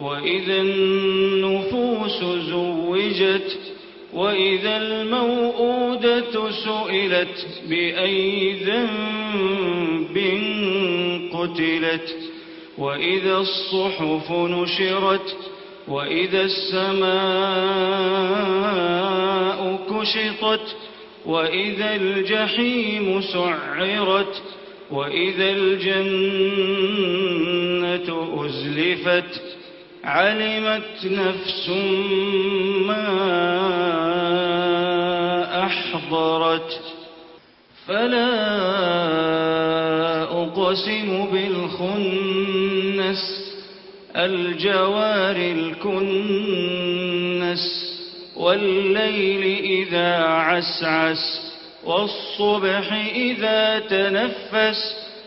وإذا النفوس زوجت وإذا الموءودة سئلت بأي ذنب قتلت وإذا الصحف نشرت وإذا السماء كشطت وإذا الجحيم سعرت وإذا الجنة أزلفت. علمت نفس ما أحضرت فلا أقسم بالخنس الجوار الكنس والليل إذا عسعس والصبح إذا تنفس.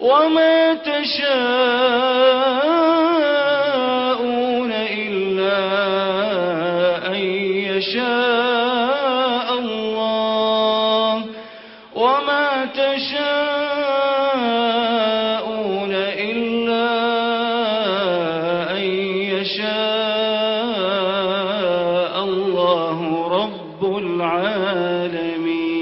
وما تشاءون إلا أن يشاء الله. وما تشاءون إلا أن يشاء الله رب العالمين.